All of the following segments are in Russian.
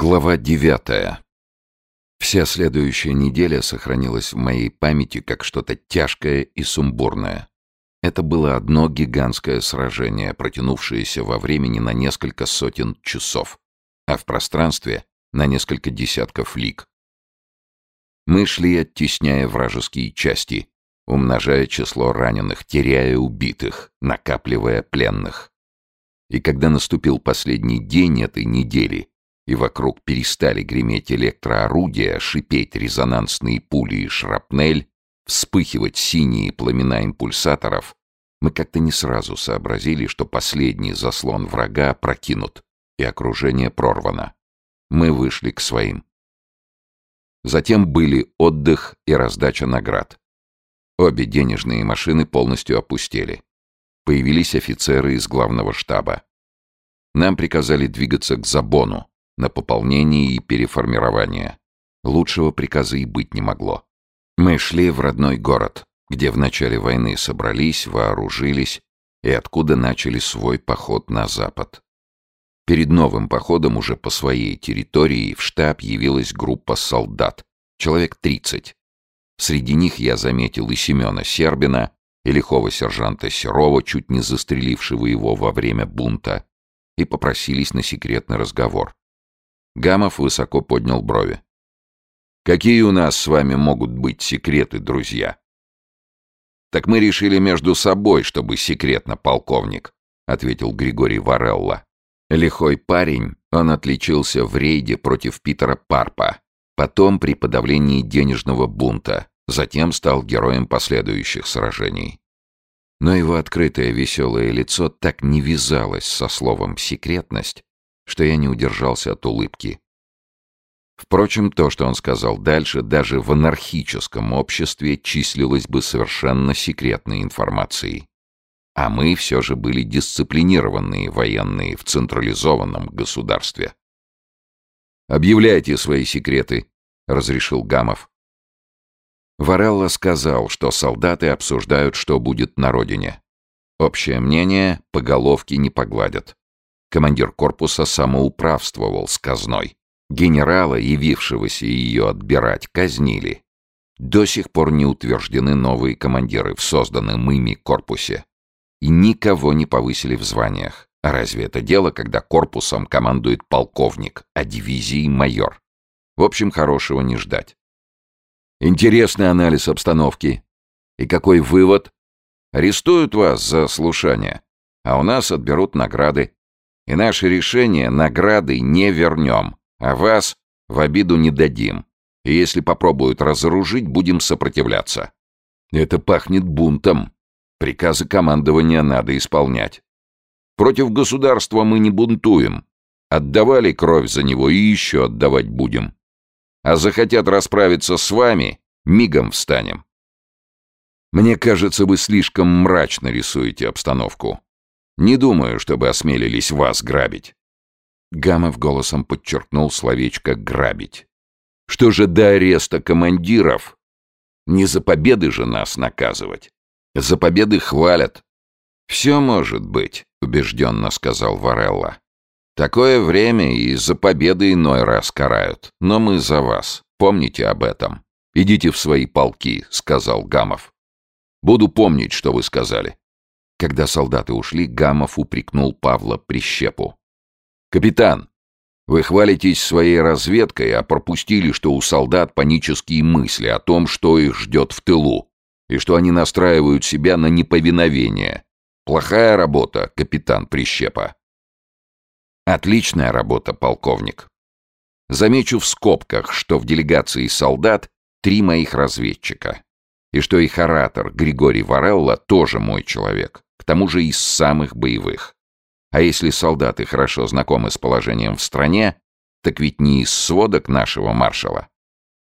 Глава девятая. Вся следующая неделя сохранилась в моей памяти как что-то тяжкое и сумбурное. Это было одно гигантское сражение, протянувшееся во времени на несколько сотен часов, а в пространстве — на несколько десятков лиг. Мы шли, оттесняя вражеские части, умножая число раненых, теряя убитых, накапливая пленных. И когда наступил последний день этой недели, и вокруг перестали греметь электроорудия, шипеть резонансные пули и шрапнель, вспыхивать синие пламена импульсаторов, мы как-то не сразу сообразили, что последний заслон врага прокинут, и окружение прорвано. Мы вышли к своим. Затем были отдых и раздача наград. Обе денежные машины полностью опустели. Появились офицеры из главного штаба. Нам приказали двигаться к Забону, на пополнение и переформирование. Лучшего приказа и быть не могло. Мы шли в родной город, где в начале войны собрались, вооружились и откуда начали свой поход на запад. Перед новым походом уже по своей территории в штаб явилась группа солдат, человек 30. Среди них я заметил и Семена Сербина, и лихого сержанта Серова, чуть не застрелившего его во время бунта, и попросились на секретный разговор. Гамов высоко поднял брови. «Какие у нас с вами могут быть секреты, друзья?» «Так мы решили между собой, чтобы секретно, полковник», — ответил Григорий Варелла. Лихой парень, он отличился в рейде против Питера Парпа, потом при подавлении денежного бунта, затем стал героем последующих сражений. Но его открытое веселое лицо так не вязалось со словом «секретность», что я не удержался от улыбки. Впрочем, то, что он сказал дальше, даже в анархическом обществе числилось бы совершенно секретной информацией. А мы все же были дисциплинированные военные в централизованном государстве. «Объявляйте свои секреты», — разрешил Гамов. Варелла сказал, что солдаты обсуждают, что будет на родине. Общее мнение — по головке не погладят. Командир корпуса самоуправствовал с казной. Генерала, явившегося ее отбирать, казнили. До сих пор не утверждены новые командиры в созданном ими корпусе. И никого не повысили в званиях. А разве это дело, когда корпусом командует полковник, а дивизией майор? В общем, хорошего не ждать. Интересный анализ обстановки. И какой вывод? Арестуют вас за слушание, а у нас отберут награды. И наше решение награды не вернем, а вас в обиду не дадим. И если попробуют разоружить, будем сопротивляться. Это пахнет бунтом. Приказы командования надо исполнять. Против государства мы не бунтуем. Отдавали кровь за него и еще отдавать будем. А захотят расправиться с вами, мигом встанем. Мне кажется, вы слишком мрачно рисуете обстановку. Не думаю, чтобы осмелились вас грабить». Гамов голосом подчеркнул словечко «грабить». «Что же до ареста командиров? Не за победы же нас наказывать. За победы хвалят». «Все может быть», — убежденно сказал Варелла. «Такое время и за победы иной раз карают. Но мы за вас. Помните об этом. Идите в свои полки», — сказал Гамов. «Буду помнить, что вы сказали. Когда солдаты ушли, Гамов упрекнул Павла Прищепу. «Капитан, вы хвалитесь своей разведкой, а пропустили, что у солдат панические мысли о том, что их ждет в тылу, и что они настраивают себя на неповиновение. Плохая работа, капитан Прищепа». «Отличная работа, полковник. Замечу в скобках, что в делегации солдат три моих разведчика, и что их оратор Григорий Варелла тоже мой человек к тому же из самых боевых. А если солдаты хорошо знакомы с положением в стране, так ведь не из сводок нашего маршала.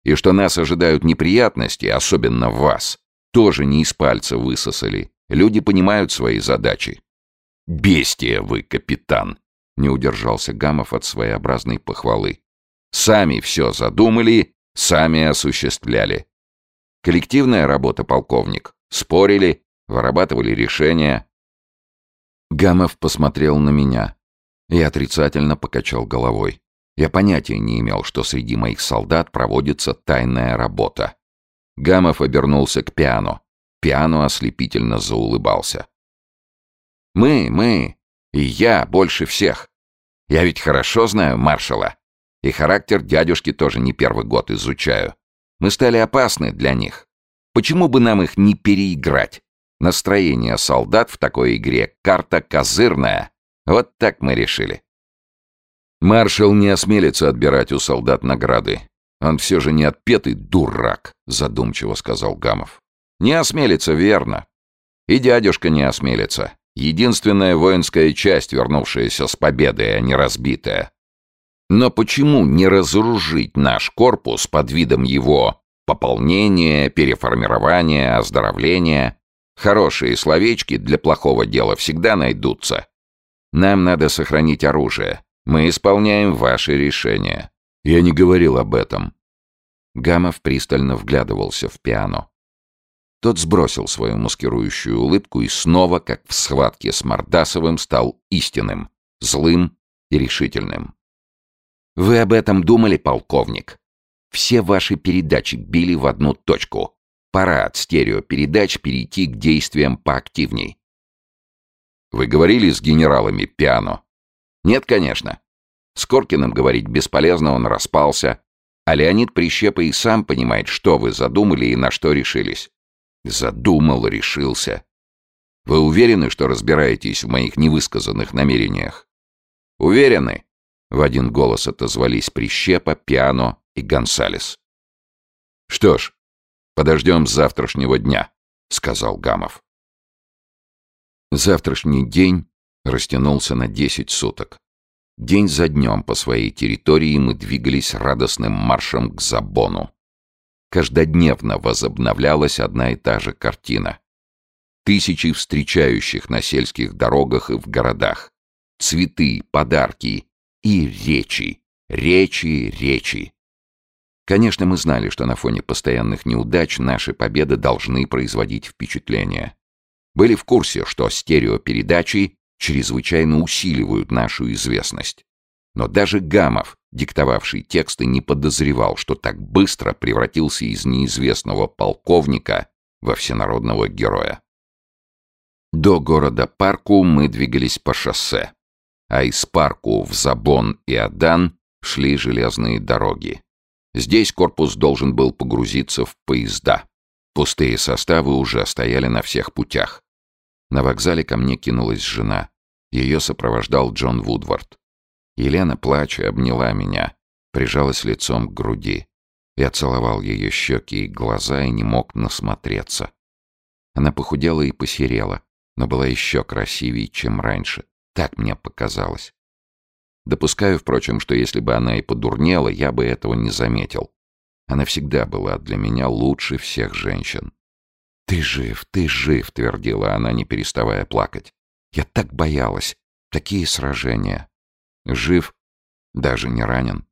И что нас ожидают неприятности, особенно вас, тоже не из пальца высосали. Люди понимают свои задачи. «Бестия вы, капитан!» — не удержался Гамов от своеобразной похвалы. «Сами все задумали, сами осуществляли. Коллективная работа, полковник. Спорили, вырабатывали решения. Гамов посмотрел на меня и отрицательно покачал головой. Я понятия не имел, что среди моих солдат проводится тайная работа. Гамов обернулся к пиано. Пиано ослепительно заулыбался. «Мы, мы, и я больше всех. Я ведь хорошо знаю маршала. И характер дядюшки тоже не первый год изучаю. Мы стали опасны для них. Почему бы нам их не переиграть? Настроение солдат в такой игре — карта козырная. Вот так мы решили. Маршал не осмелится отбирать у солдат награды. Он все же не отпетый дурак, задумчиво сказал Гамов. Не осмелится, верно. И дядюшка не осмелится. Единственная воинская часть, вернувшаяся с победой, а не разбитая. Но почему не разоружить наш корпус под видом его пополнения, переформирования, оздоровления? Хорошие словечки для плохого дела всегда найдутся. Нам надо сохранить оружие. Мы исполняем ваши решения. Я не говорил об этом. Гамов пристально вглядывался в пиано. Тот сбросил свою маскирующую улыбку и снова, как в схватке с Мордасовым, стал истинным, злым и решительным. «Вы об этом думали, полковник? Все ваши передачи били в одну точку. Пора от стереопередач перейти к действиям поактивней». «Вы говорили с генералами Пиано?» Нет, конечно. С Коркиным говорить бесполезно, он распался. А Леонид Прищепа и сам понимает, что вы задумали и на что решились. Задумал, решился. Вы уверены, что разбираетесь в моих невысказанных намерениях? Уверены? В один голос отозвались Прищепа, Пиано и Гонсалес. Что ж, подождем завтрашнего дня, сказал Гамов. Завтрашний день растянулся на 10 суток. День за днем по своей территории мы двигались радостным маршем к Забону. Каждодневно возобновлялась одна и та же картина. Тысячи встречающих на сельских дорогах и в городах. Цветы, подарки и речи, речи, речи. Конечно, мы знали, что на фоне постоянных неудач наши победы должны производить впечатление. Были в курсе, что стереопередачи чрезвычайно усиливают нашу известность. Но даже Гамов, диктовавший тексты, не подозревал, что так быстро превратился из неизвестного полковника во всенародного героя. До города Парку мы двигались по шоссе, а из Парку в Забон и Адан шли железные дороги. Здесь корпус должен был погрузиться в поезда. Пустые составы уже стояли на всех путях. На вокзале ко мне кинулась жена. Ее сопровождал Джон Вудвард. Елена, плача, обняла меня, прижалась лицом к груди. Я целовал ее щеки и глаза и не мог насмотреться. Она похудела и посерела, но была еще красивее, чем раньше. Так мне показалось. Допускаю, впрочем, что если бы она и подурнела, я бы этого не заметил. Она всегда была для меня лучше всех женщин. «Ты жив, ты жив», — твердила она, не переставая плакать. «Я так боялась. Такие сражения. Жив, даже не ранен».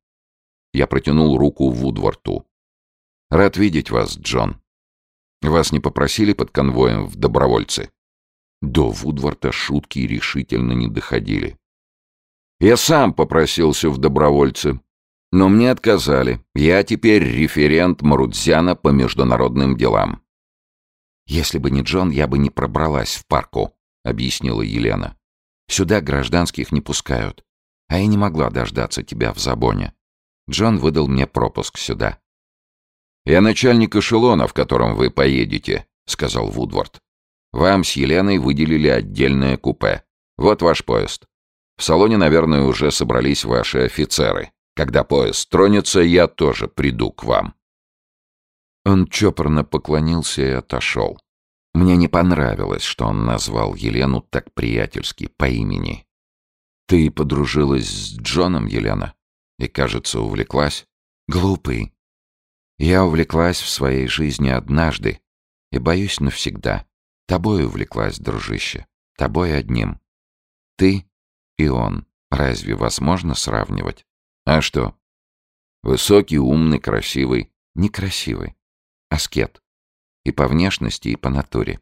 Я протянул руку Вудворту. «Рад видеть вас, Джон. Вас не попросили под конвоем в добровольцы?» До Вудворта шутки решительно не доходили. «Я сам попросился в добровольцы», но мне отказали. Я теперь референт Марудзяна по международным делам. «Если бы не Джон, я бы не пробралась в парку», — объяснила Елена. «Сюда гражданских не пускают. А я не могла дождаться тебя в Забоне. Джон выдал мне пропуск сюда». «Я начальник эшелона, в котором вы поедете», — сказал Вудвард. «Вам с Еленой выделили отдельное купе. Вот ваш поезд. В салоне, наверное, уже собрались ваши офицеры. Когда поезд тронется, я тоже приду к вам». Он чопорно поклонился и отошел. Мне не понравилось, что он назвал Елену так приятельски, по имени. «Ты подружилась с Джоном, Елена? И, кажется, увлеклась?» «Глупый. Я увлеклась в своей жизни однажды и, боюсь, навсегда. Тобой увлеклась, дружище. Тобой одним. Ты и он. Разве возможно сравнивать? А что? Высокий, умный, красивый. Некрасивый аскет. И по внешности, и по натуре.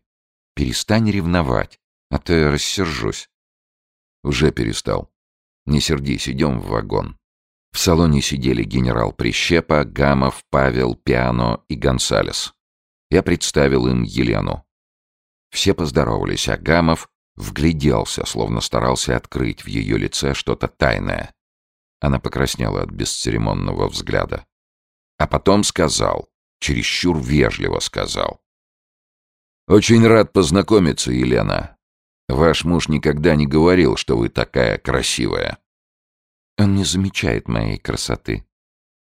Перестань ревновать, а то я рассержусь. Уже перестал. Не сердись, идем в вагон. В салоне сидели генерал Прищепа, Гамов, Павел, Пиано и Гонсалес. Я представил им Елену. Все поздоровались, а Гамов вгляделся, словно старался открыть в ее лице что-то тайное. Она покраснела от бесцеремонного взгляда. А потом сказал, чересчур вежливо сказал. «Очень рад познакомиться, Елена. Ваш муж никогда не говорил, что вы такая красивая». Он не замечает моей красоты.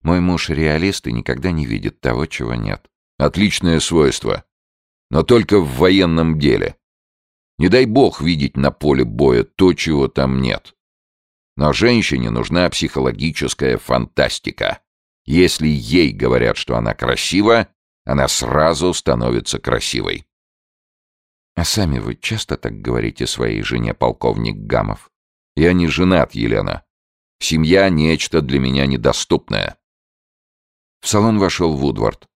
Мой муж реалист и никогда не видит того, чего нет. Отличное свойство. Но только в военном деле. Не дай бог видеть на поле боя то, чего там нет. Но женщине нужна психологическая фантастика. Если ей говорят, что она красива, она сразу становится красивой. А сами вы часто так говорите своей жене, полковник Гамов? Я не женат, Елена. Семья — нечто для меня недоступное. В салон вошел Вудвард.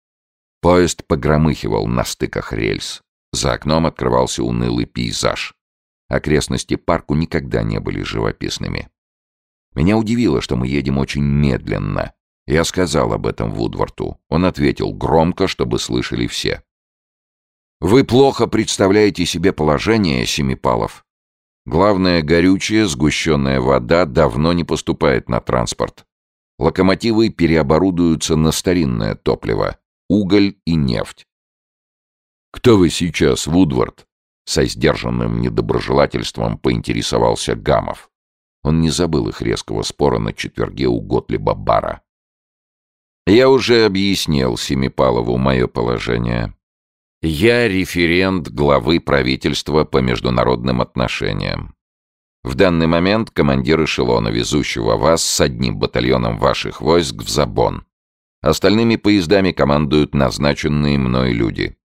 Поезд погромыхивал на стыках рельс. За окном открывался унылый пейзаж. Окрестности парку никогда не были живописными. Меня удивило, что мы едем очень медленно. Я сказал об этом Вудварту. Он ответил громко, чтобы слышали все. «Вы плохо представляете себе положение, Семипалов. Главное, горючее, сгущенная вода давно не поступает на транспорт. Локомотивы переоборудуются на старинное топливо — уголь и нефть. «Кто вы сейчас, Вудвард?» Со сдержанным недоброжелательством поинтересовался Гамов. Он не забыл их резкого спора на четверге у Готлиба Бара. «Я уже объяснил Семипалову мое положение. Я референт главы правительства по международным отношениям. В данный момент командир эшелона, везущего вас с одним батальоном ваших войск в Забон. Остальными поездами командуют назначенные мной люди.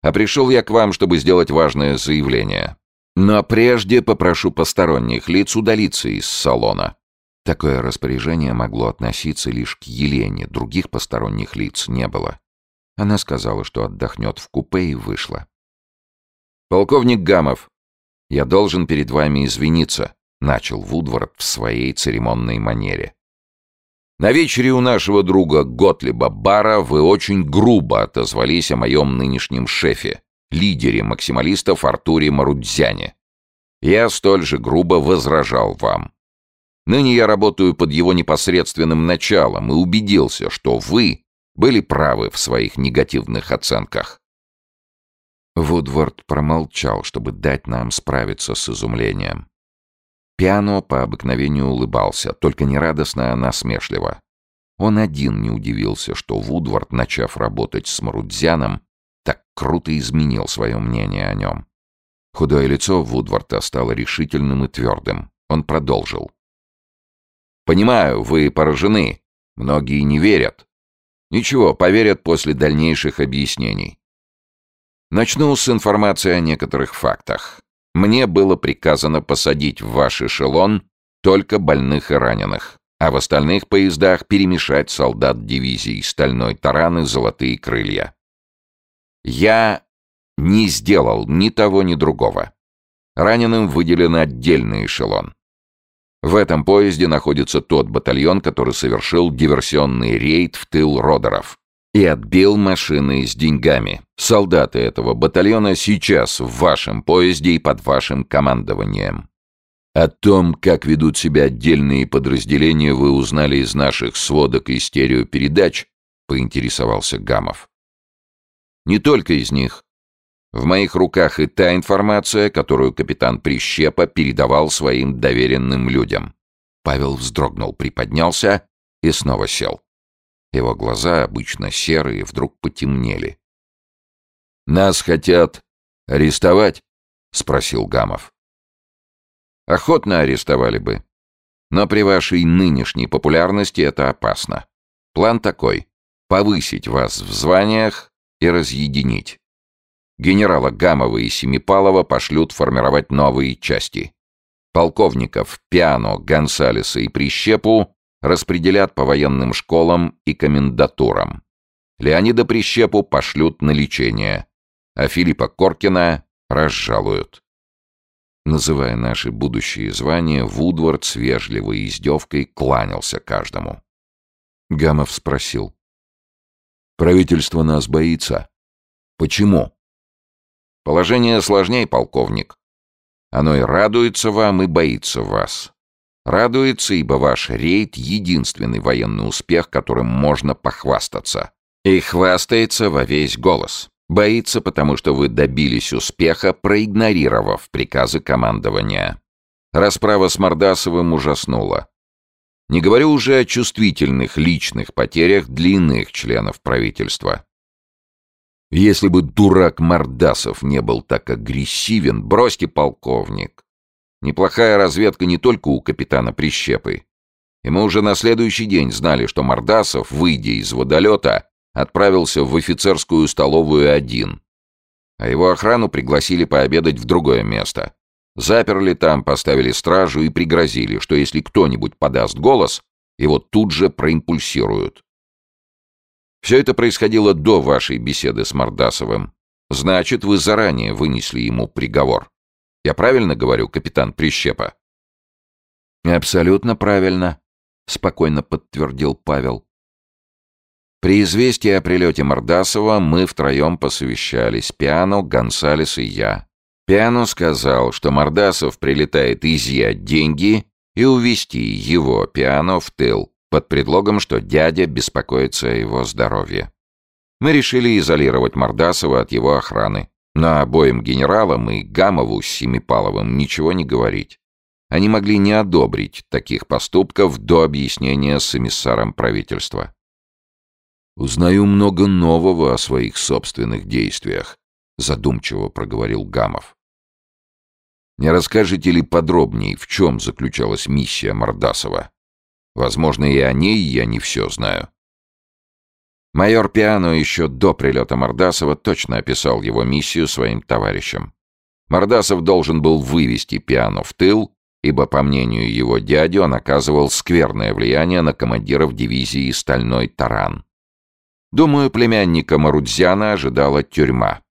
А пришел я к вам, чтобы сделать важное заявление. Но прежде попрошу посторонних лиц удалиться из салона. Такое распоряжение могло относиться лишь к Елене, других посторонних лиц не было. Она сказала, что отдохнет в купе и вышла. «Полковник Гамов, я должен перед вами извиниться», — начал Вудвард в своей церемонной манере. «На вечере у нашего друга Готлиба Бара вы очень грубо отозвались о моем нынешнем шефе, лидере максималистов Артуре Марудзяне. Я столь же грубо возражал вам. Ныне я работаю под его непосредственным началом и убедился, что вы были правы в своих негативных оценках. Вудворд промолчал, чтобы дать нам справиться с изумлением. Пиано по обыкновению улыбался, только не радостно, а насмешливо. Он один не удивился, что Вудвард, начав работать с Марудзяном, так круто изменил свое мнение о нем. Худое лицо Вудварда стало решительным и твердым. Он продолжил. «Понимаю, вы поражены. Многие не верят. Ничего, поверят после дальнейших объяснений. Начну с информации о некоторых фактах. Мне было приказано посадить в ваш эшелон только больных и раненых, а в остальных поездах перемешать солдат дивизий «Стальной таран» и «Золотые крылья». Я не сделал ни того, ни другого. Раненым выделен отдельный эшелон. В этом поезде находится тот батальон, который совершил диверсионный рейд в тыл Родеров и отбил машины с деньгами. Солдаты этого батальона сейчас в вашем поезде и под вашим командованием. О том, как ведут себя отдельные подразделения, вы узнали из наших сводок и стереопередач, поинтересовался Гамов. Не только из них. В моих руках и та информация, которую капитан Прищепа передавал своим доверенным людям. Павел вздрогнул, приподнялся и снова сел. Его глаза, обычно серые, вдруг потемнели. «Нас хотят арестовать?» — спросил Гамов. «Охотно арестовали бы. Но при вашей нынешней популярности это опасно. План такой — повысить вас в званиях и разъединить генерала Гамова и Семипалова пошлют формировать новые части. Полковников Пиано, Гонсалеса и Прищепу распределят по военным школам и комендатурам. Леонида Прищепу пошлют на лечение, а Филиппа Коркина разжалуют. Называя наши будущие звания, Вудвард с вежливой издевкой кланялся каждому. Гамов спросил. «Правительство нас боится. Почему?» «Положение сложней, полковник. Оно и радуется вам, и боится вас. Радуется, ибо ваш рейд — единственный военный успех, которым можно похвастаться. И хвастается во весь голос. Боится, потому что вы добились успеха, проигнорировав приказы командования. Расправа с Мордасовым ужаснула. Не говорю уже о чувствительных личных потерях длинных членов правительства. Если бы дурак Мордасов не был так агрессивен, бросьте, полковник. Неплохая разведка не только у капитана Прищепы. И мы уже на следующий день знали, что Мордасов, выйдя из водолета, отправился в офицерскую столовую один. А его охрану пригласили пообедать в другое место. Заперли там, поставили стражу и пригрозили, что если кто-нибудь подаст голос, его тут же проимпульсируют. Все это происходило до вашей беседы с Мордасовым. Значит, вы заранее вынесли ему приговор. Я правильно говорю, капитан Прищепа? Абсолютно правильно, спокойно подтвердил Павел. При известии о прилете Мордасова мы втроем посовещались, Пиано, Гонсалес и я. Пиано сказал, что Мордасов прилетает изъять деньги и увезти его, Пиано, в тыл, под предлогом, что дядя беспокоится о его здоровье. Мы решили изолировать Мордасова от его охраны, но обоим генералам и Гамову с Семипаловым ничего не говорить. Они могли не одобрить таких поступков до объяснения с эмиссаром правительства. «Узнаю много нового о своих собственных действиях», — задумчиво проговорил Гамов. «Не расскажете ли подробнее, в чем заключалась миссия Мордасова? Возможно, и о ней я не все знаю». Майор Пиано еще до прилета Мордасова точно описал его миссию своим товарищам. Мордасов должен был вывести Пиано в тыл, ибо, по мнению его дяди, он оказывал скверное влияние на командиров дивизии «Стальной таран». Думаю, племянника Марудзяна ожидала тюрьма.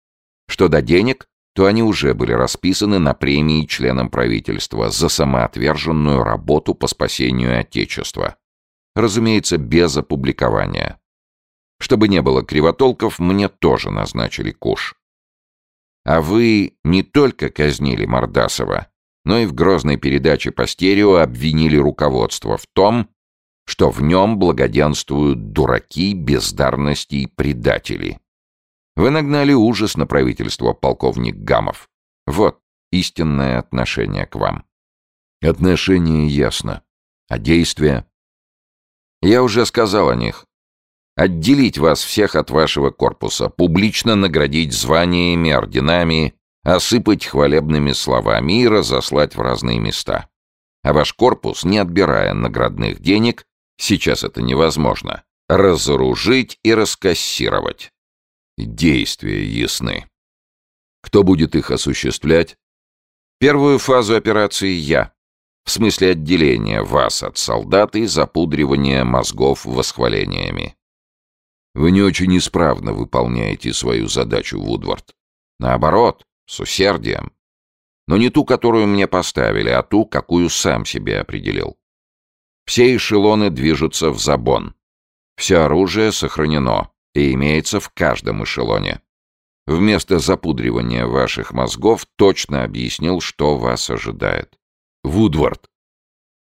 Что до денег, то они уже были расписаны на премии членам правительства за самоотверженную работу по спасению Отечества. Разумеется, без опубликования. Чтобы не было кривотолков, мне тоже назначили куш. А вы не только казнили Мордасова, но и в грозной передаче по стерео обвинили руководство в том, что в нем благоденствуют дураки, бездарности и предатели. Вы нагнали ужас на правительство, полковник Гамов. Вот истинное отношение к вам. Отношение ясно. А действия? Я уже сказал о них. Отделить вас всех от вашего корпуса, публично наградить званиями, орденами, осыпать хвалебными словами и разослать в разные места. А ваш корпус, не отбирая наградных денег, Сейчас это невозможно. Разоружить и раскассировать. Действия ясны. Кто будет их осуществлять? Первую фазу операции я. В смысле отделения вас от солдат и запудривания мозгов восхвалениями. Вы не очень исправно выполняете свою задачу, Вудвард. Наоборот, с усердием. Но не ту, которую мне поставили, а ту, какую сам себе определил. Все эшелоны движутся в забон. Все оружие сохранено и имеется в каждом эшелоне. Вместо запудривания ваших мозгов точно объяснил, что вас ожидает. Вудвард,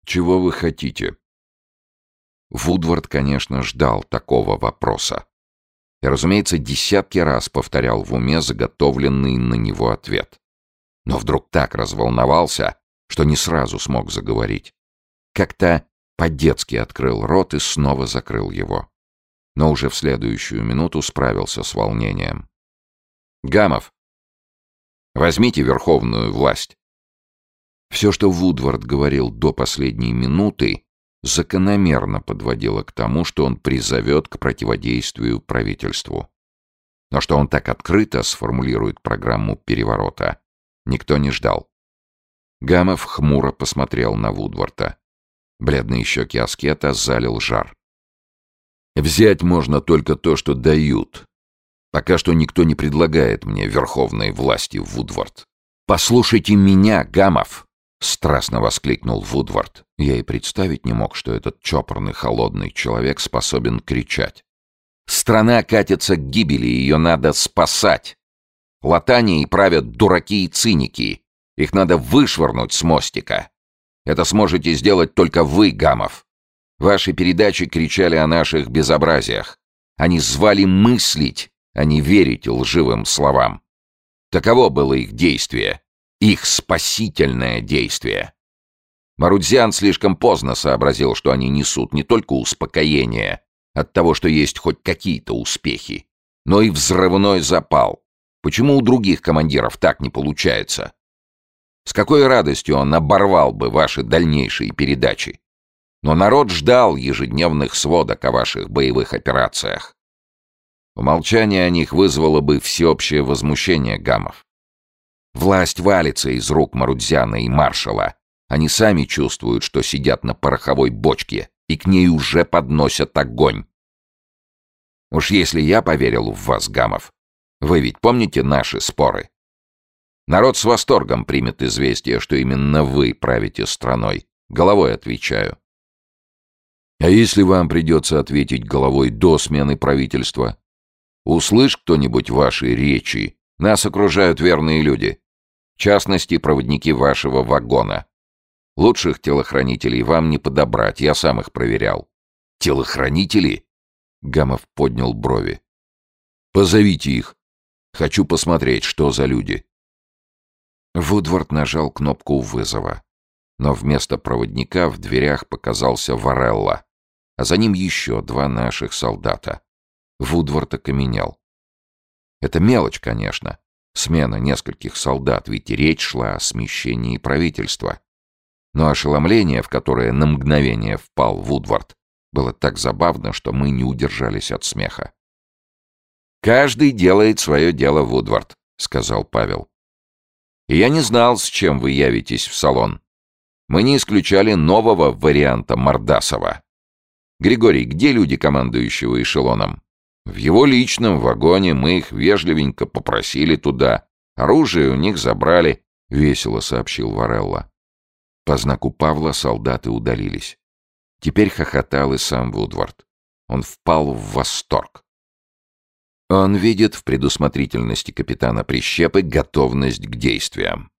чего вы хотите? Вудвард, конечно, ждал такого вопроса. И, разумеется, десятки раз повторял в уме заготовленный на него ответ. Но вдруг так разволновался, что не сразу смог заговорить. Как-то по-детски открыл рот и снова закрыл его. Но уже в следующую минуту справился с волнением. «Гамов, возьмите верховную власть». Все, что Вудвард говорил до последней минуты, закономерно подводило к тому, что он призовет к противодействию правительству. Но что он так открыто сформулирует программу переворота, никто не ждал. Гамов хмуро посмотрел на Вудварда. Бледные щеки аскета залил жар. «Взять можно только то, что дают. Пока что никто не предлагает мне верховной власти в Вудвард. «Послушайте меня, Гамов!» — страстно воскликнул Вудвард. Я и представить не мог, что этот чопорный, холодный человек способен кричать. «Страна катится к гибели, ее надо спасать! Латанией правят дураки и циники. Их надо вышвырнуть с мостика. Это сможете сделать только вы, Гамов. Ваши передачи кричали о наших безобразиях. Они звали мыслить, а не верить лживым словам. Таково было их действие, их спасительное действие. Марудзян слишком поздно сообразил, что они несут не только успокоение от того, что есть хоть какие-то успехи, но и взрывной запал. Почему у других командиров так не получается? С какой радостью он оборвал бы ваши дальнейшие передачи? Но народ ждал ежедневных сводок о ваших боевых операциях. Умолчание о них вызвало бы всеобщее возмущение гамов. Власть валится из рук Марудзяна и маршала. Они сами чувствуют, что сидят на пороховой бочке, и к ней уже подносят огонь. Уж если я поверил в вас, Гамов, вы ведь помните наши споры? Народ с восторгом примет известие, что именно вы правите страной. Головой отвечаю. А если вам придется ответить головой до смены правительства? Услышь кто-нибудь ваши речи. Нас окружают верные люди. В частности, проводники вашего вагона. Лучших телохранителей вам не подобрать, я сам их проверял. Телохранители? Гамов поднял брови. Позовите их. Хочу посмотреть, что за люди. Вудвард нажал кнопку вызова. Но вместо проводника в дверях показался Варелла, а за ним еще два наших солдата. Вудвард окаменел. Это мелочь, конечно. Смена нескольких солдат, ведь речь шла о смещении правительства. Но ошеломление, в которое на мгновение впал Вудвард, было так забавно, что мы не удержались от смеха. «Каждый делает свое дело, Вудвард», — сказал Павел. «И я не знал, с чем вы явитесь в салон. Мы не исключали нового варианта Мордасова. Григорий, где люди командующего эшелоном? В его личном вагоне мы их вежливенько попросили туда. Оружие у них забрали, — весело сообщил Варелла. По знаку Павла солдаты удалились. Теперь хохотал и сам Вудвард. Он впал в восторг. Он видит в предусмотрительности капитана Прищепы готовность к действиям.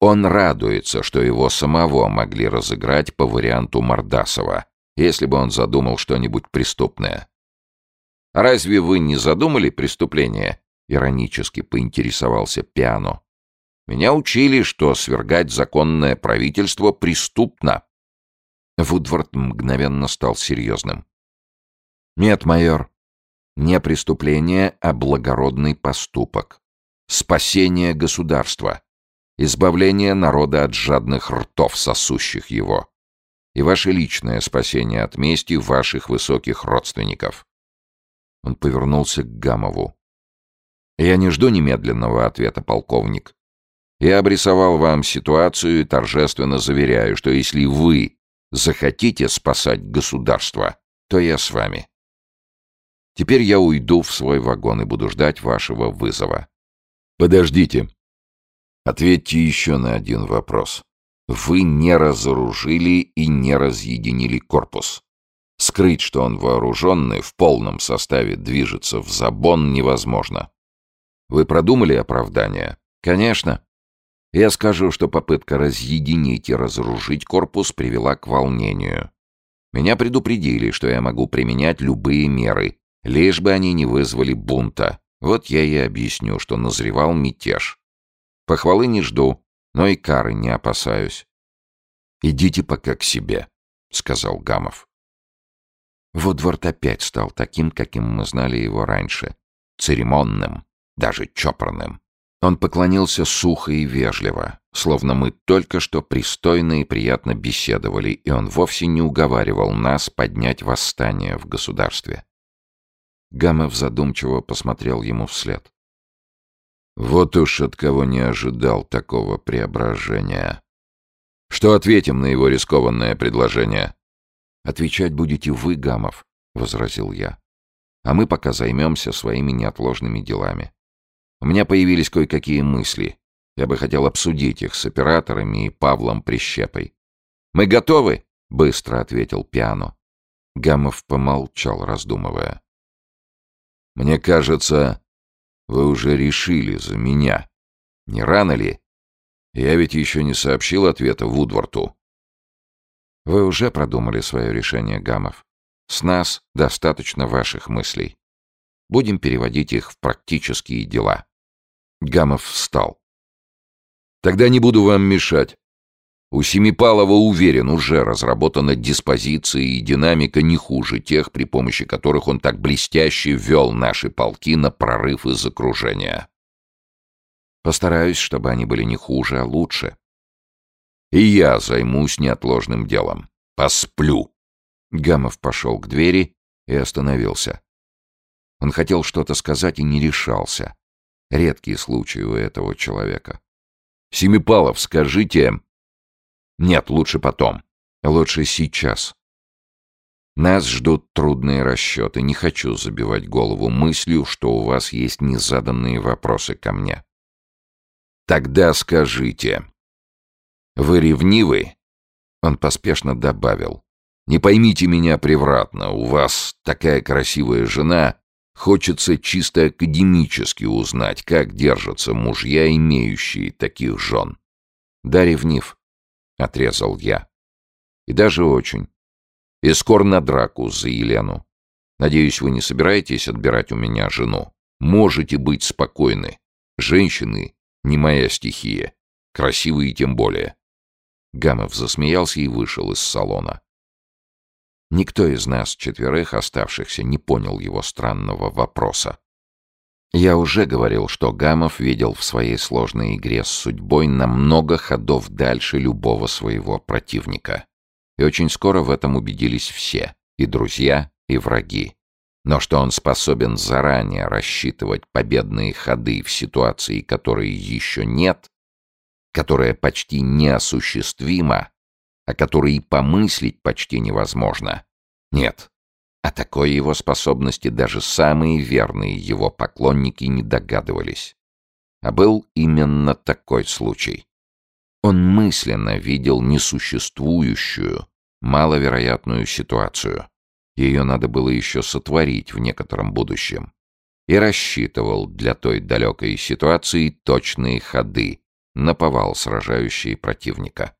Он радуется, что его самого могли разыграть по варианту Мордасова, если бы он задумал что-нибудь преступное. «Разве вы не задумали преступление?» — иронически поинтересовался Пиано. «Меня учили, что свергать законное правительство преступно». Вудвард мгновенно стал серьезным. «Нет, майор, не преступление, а благородный поступок. Спасение государства. Избавление народа от жадных ртов, сосущих его и ваше личное спасение от мести ваших высоких родственников». Он повернулся к Гамову. «Я не жду немедленного ответа, полковник. Я обрисовал вам ситуацию и торжественно заверяю, что если вы захотите спасать государство, то я с вами. Теперь я уйду в свой вагон и буду ждать вашего вызова. Подождите. Ответьте еще на один вопрос. Вы не разоружили и не разъединили корпус. Скрыть, что он вооруженный, в полном составе движется в забон невозможно. Вы продумали оправдание? Конечно. Я скажу, что попытка разъединить и разоружить корпус привела к волнению. Меня предупредили, что я могу применять любые меры, лишь бы они не вызвали бунта. Вот я и объясню, что назревал мятеж. Похвалы не жду, но и кары не опасаюсь. «Идите пока к себе», — сказал Гамов. Вудвард опять стал таким, каким мы знали его раньше. Церемонным, даже чопорным. Он поклонился сухо и вежливо, словно мы только что пристойно и приятно беседовали, и он вовсе не уговаривал нас поднять восстание в государстве. Гамов задумчиво посмотрел ему вслед. Вот уж от кого не ожидал такого преображения. Что ответим на его рискованное предложение? Отвечать будете вы, Гамов, возразил я. А мы пока займемся своими неотложными делами. У меня появились кое-какие мысли. Я бы хотел обсудить их с операторами и Павлом Прищепой. «Мы готовы?» — быстро ответил Пиано. Гамов помолчал, раздумывая. «Мне кажется, вы уже решили за меня. Не рано ли? Я ведь еще не сообщил ответа Вудворту». «Вы уже продумали свое решение, Гамов. С нас достаточно ваших мыслей. Будем переводить их в практические дела». Гамов встал. «Тогда не буду вам мешать. У Семипалова, уверен, уже разработана диспозиция и динамика не хуже тех, при помощи которых он так блестяще вел наши полки на прорыв из окружения. Постараюсь, чтобы они были не хуже, а лучше. И я займусь неотложным делом. Посплю. Гамов пошел к двери и остановился. Он хотел что-то сказать и не решался. Редкий случай у этого человека. «Семипалов, скажите...» «Нет, лучше потом. Лучше сейчас. Нас ждут трудные расчеты. Не хочу забивать голову мыслью, что у вас есть незаданные вопросы ко мне. Тогда скажите. Вы ревнивы?» Он поспешно добавил. «Не поймите меня превратно. У вас такая красивая жена, Хочется чисто академически узнать, как держатся мужья, имеющие таких жен. Да, ревнив, — отрезал я. И даже очень. И скоро на драку за Елену. Надеюсь, вы не собираетесь отбирать у меня жену. Можете быть спокойны. Женщины — не моя стихия. Красивые тем более. Гамов засмеялся и вышел из салона. Никто из нас, четверых оставшихся, не понял его странного вопроса. Я уже говорил, что Гамов видел в своей сложной игре с судьбой на много ходов дальше любого своего противника. И очень скоро в этом убедились все, и друзья, и враги. Но что он способен заранее рассчитывать победные ходы в ситуации, которой еще нет, которая почти неосуществима, о которой и помыслить почти невозможно. Нет, о такой его способности даже самые верные его поклонники не догадывались. А был именно такой случай. Он мысленно видел несуществующую, маловероятную ситуацию. Ее надо было еще сотворить в некотором будущем. И рассчитывал для той далекой ситуации точные ходы, наповал сражающие противника.